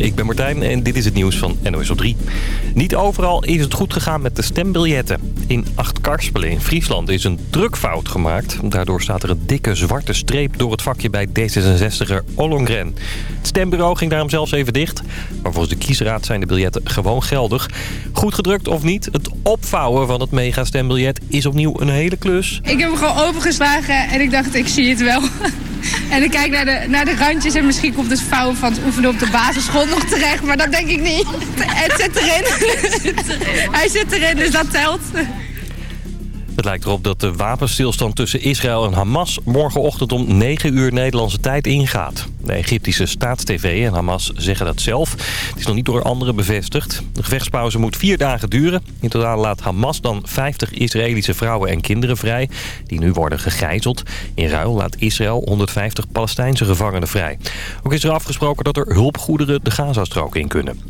ik ben Martijn en dit is het nieuws van NOS op 3. Niet overal is het goed gegaan met de stembiljetten. In Achtkarspelen in Friesland is een drukfout gemaakt. Daardoor staat er een dikke zwarte streep door het vakje bij D66er Ollongren. Het stembureau ging daarom zelfs even dicht. Maar volgens de kiesraad zijn de biljetten gewoon geldig. Goed gedrukt of niet, het opvouwen van het megastembiljet is opnieuw een hele klus. Ik heb hem gewoon opengeslagen en ik dacht, ik zie het wel. En ik kijk naar de, naar de randjes en misschien komt het vouwen van het oefenen op de basisschool nog terecht. Maar dat denk ik niet. Het zit erin. Hij zit erin, dus dat telt. Het lijkt erop dat de wapenstilstand tussen Israël en Hamas morgenochtend om 9 uur Nederlandse tijd ingaat. De Egyptische staatstv en Hamas zeggen dat zelf. Het is nog niet door anderen bevestigd. De gevechtspauze moet vier dagen duren. In totaal laat Hamas dan 50 Israëlische vrouwen en kinderen vrij... die nu worden gegijzeld. In ruil laat Israël 150 Palestijnse gevangenen vrij. Ook is er afgesproken dat er hulpgoederen de Gazastrook in kunnen.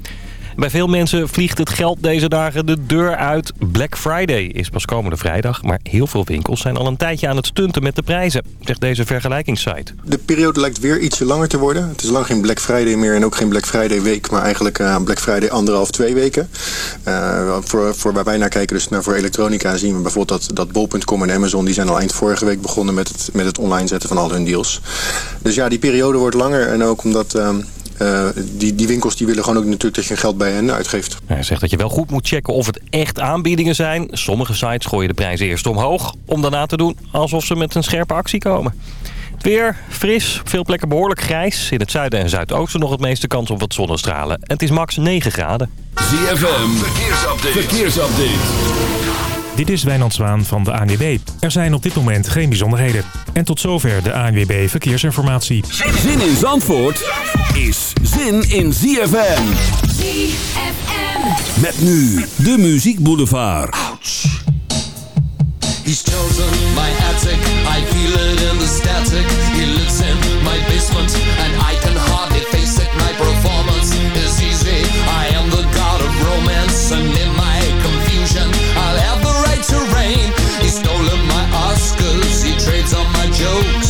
Bij veel mensen vliegt het geld deze dagen de deur uit. Black Friday is pas komende vrijdag, maar heel veel winkels zijn al een tijdje aan het stunten met de prijzen, zegt deze vergelijkingssite. De periode lijkt weer ietsje langer te worden. Het is lang geen Black Friday meer en ook geen Black Friday week, maar eigenlijk uh, Black Friday anderhalf, twee weken. Uh, voor, voor waar wij naar kijken, dus naar voor elektronica, zien we bijvoorbeeld dat, dat Bol.com en Amazon, die zijn al eind vorige week begonnen met het, met het online zetten van al hun deals. Dus ja, die periode wordt langer en ook omdat... Uh, uh, die, die winkels die willen gewoon ook natuurlijk dat je geld bij hen uitgeeft. Hij zegt dat je wel goed moet checken of het echt aanbiedingen zijn. Sommige sites gooien de prijzen eerst omhoog om daarna te doen alsof ze met een scherpe actie komen. Het weer fris, op veel plekken behoorlijk grijs. In het zuiden en zuidoosten nog het meeste kans op wat zonnestralen. En het is max 9 graden. ZFM, verkeersupdate. verkeersupdate. Dit is Wijnand Zwaan van de ANWB. Er zijn op dit moment geen bijzonderheden. En tot zover de ANWB Verkeersinformatie. Zin in Zandvoort is zin in ZFM. ZFM. Met nu de Muziek Boulevard. Ouch. He's chosen my attic. I feel it in the static. He lives in my basement. And I can hardly face it. My performance is easy. I am the god of romance. And in my confusion, I'll have the right to reign. He's stolen my Oscars. He trades on my jokes.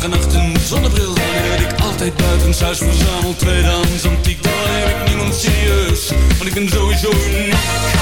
dag een zonnebril. Wanneer ik altijd buitenshuis verzamel, tweedehands antiek, dan heb ik niemand serieus. Want ik ben sowieso niet.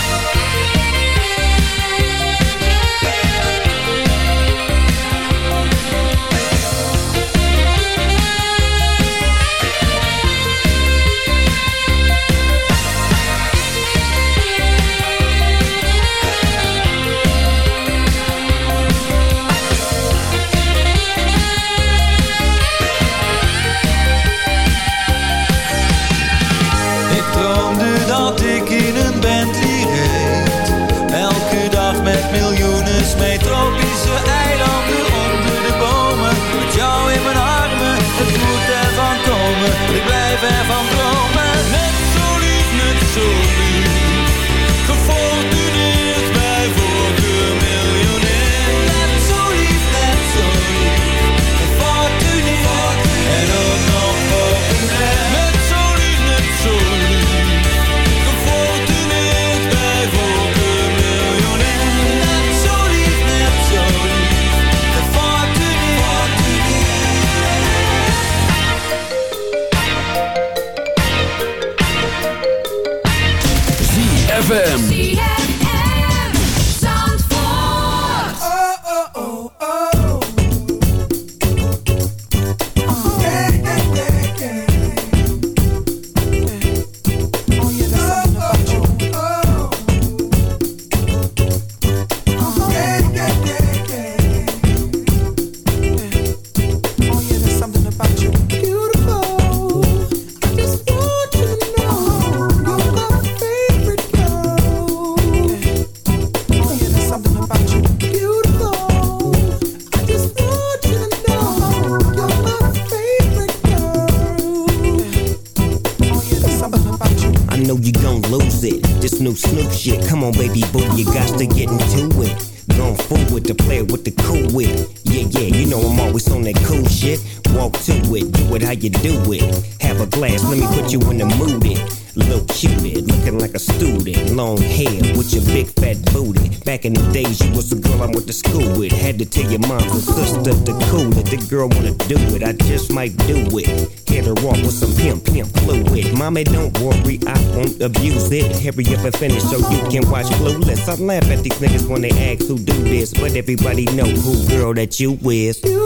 You do it. Have a glass, let me put you in the mood. It. Little cutie, looking like a student. Long hair with your big fat booty. Back in the days, you was the girl I went to school with. Had to tell your mom and sister to cool it. The girl wanna do it, I just might do it. Hit her off with some pimp, pimp fluid. Mommy, don't worry, I won't abuse it. Hurry up and finish so you can watch Clueless. I laugh at these niggas when they ask who do this, but everybody know who girl that you is. When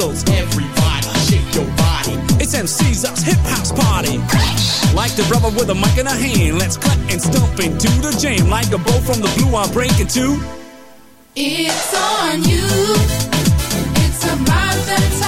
Everybody, shake your body. It's MC's us hip house party. Like the brother with a mic in a hand, let's cut and stomp into the jam. Like a bow from the blue, I'm breaking two. It's on you. It's about that time.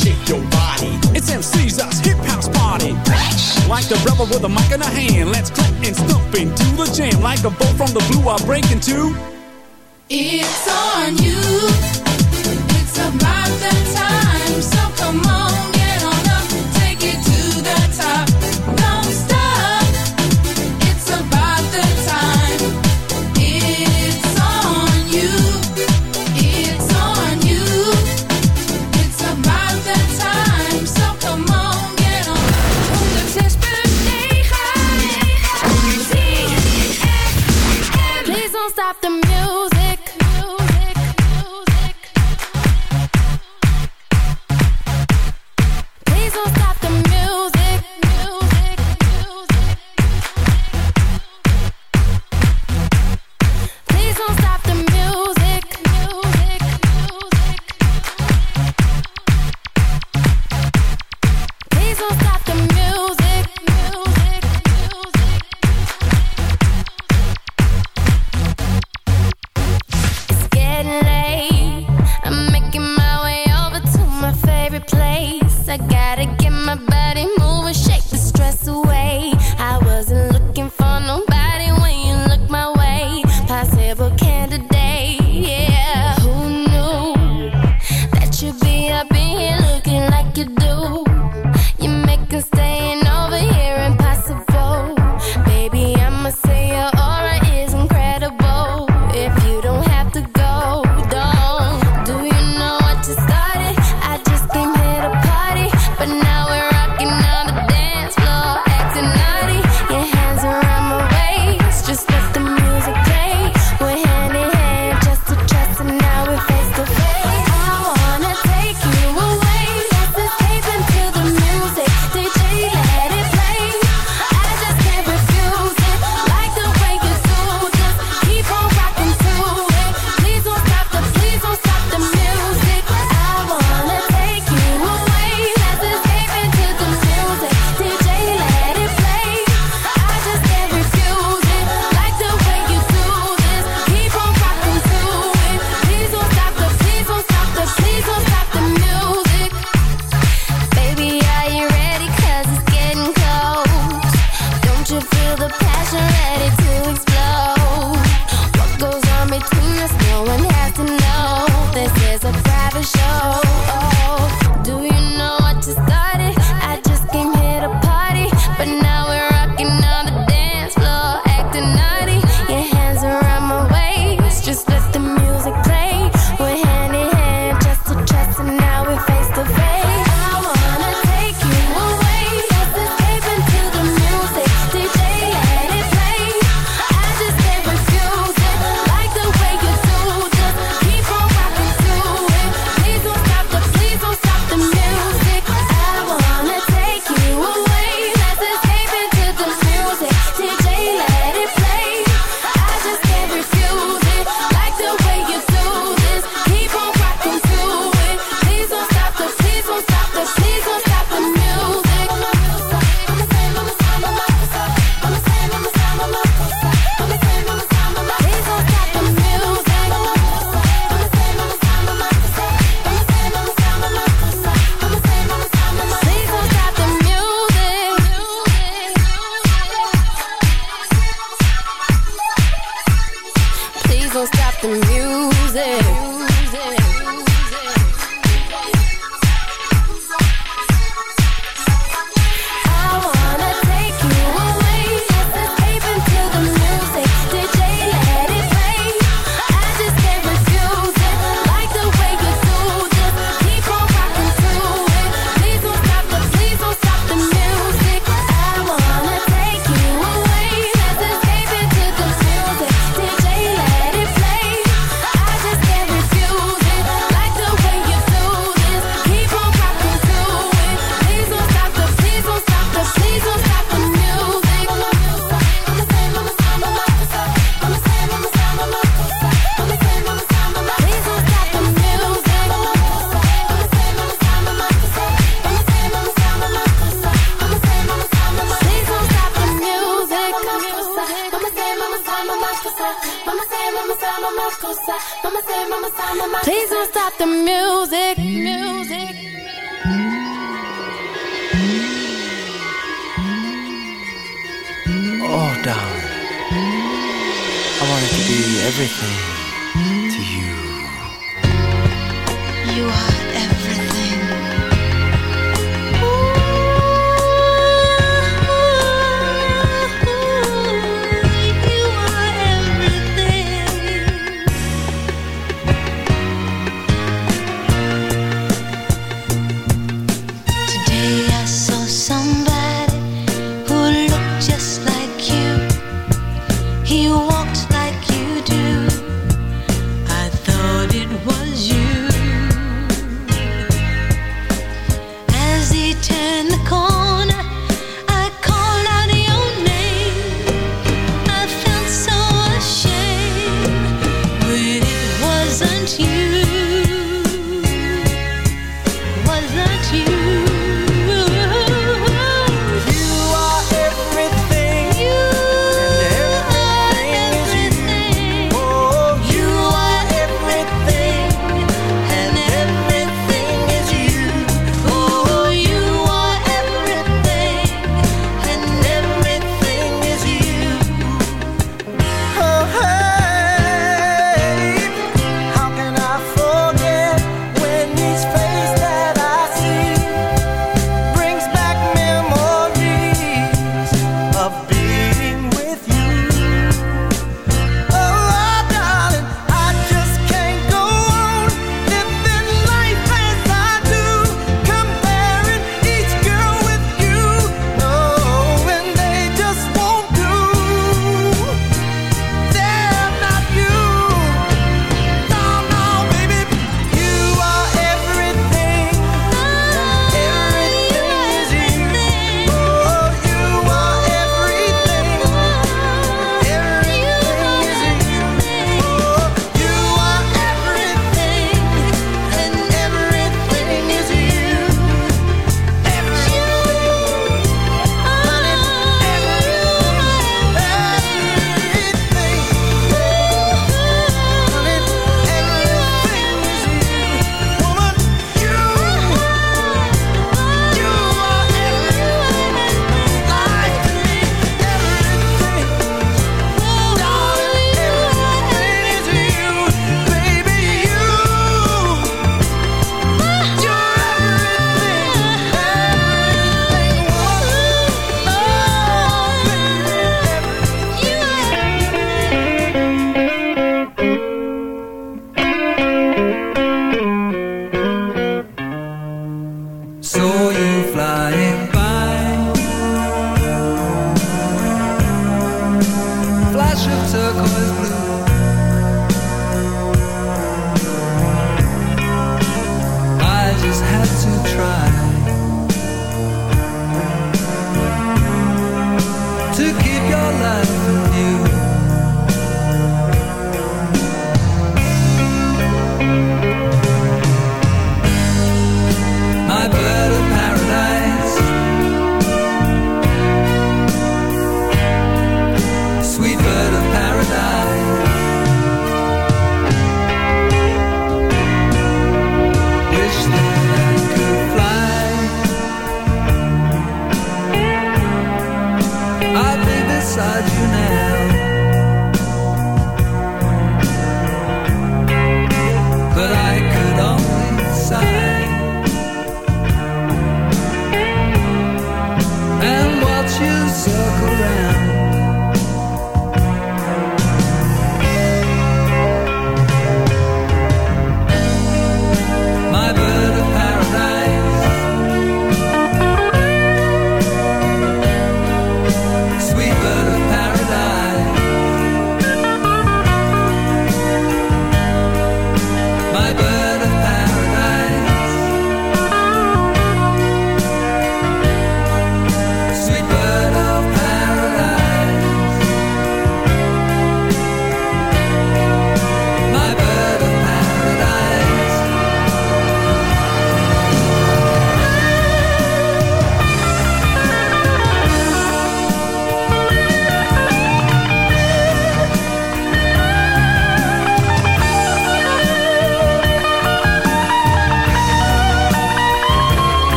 shake your body. It's MC's us hip house party. Like the rebel with a mic in a hand, let's clap and stomp into the jam. Like a bow from the blue, I'll break into. It's on you. It's about that time. So come on stop the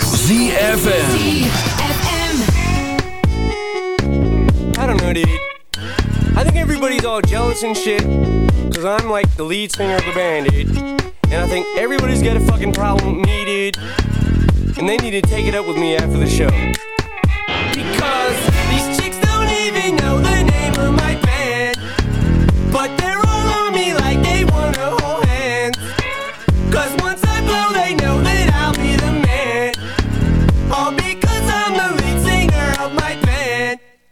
ZFM. I don't know, dude. I think everybody's all jealous and shit. Cause I'm like the lead singer of the band, dude. And I think everybody's got a fucking problem with me, dude. And they need to take it up with me after the show.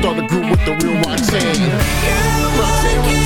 start a group with the real Roxanne.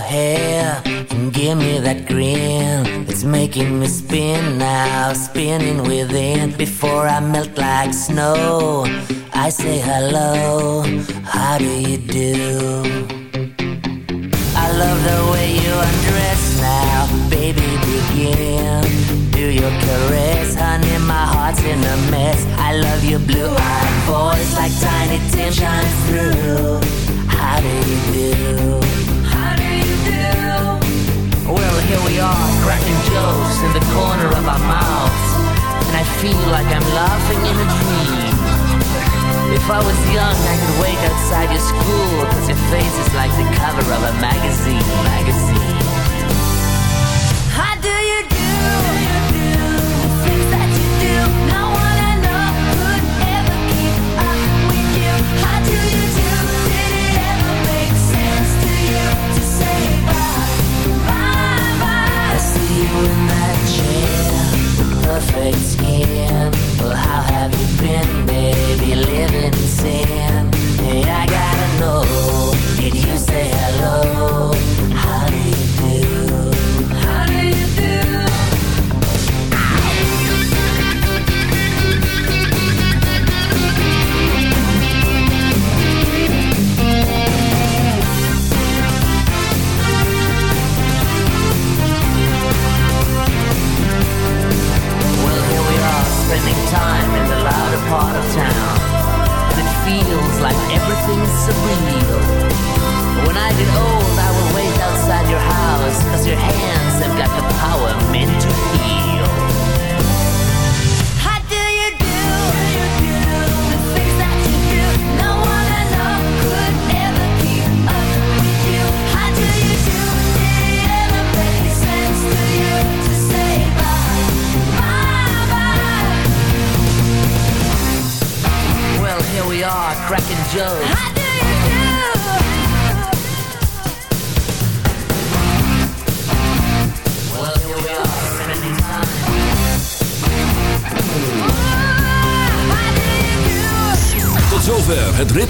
Hey.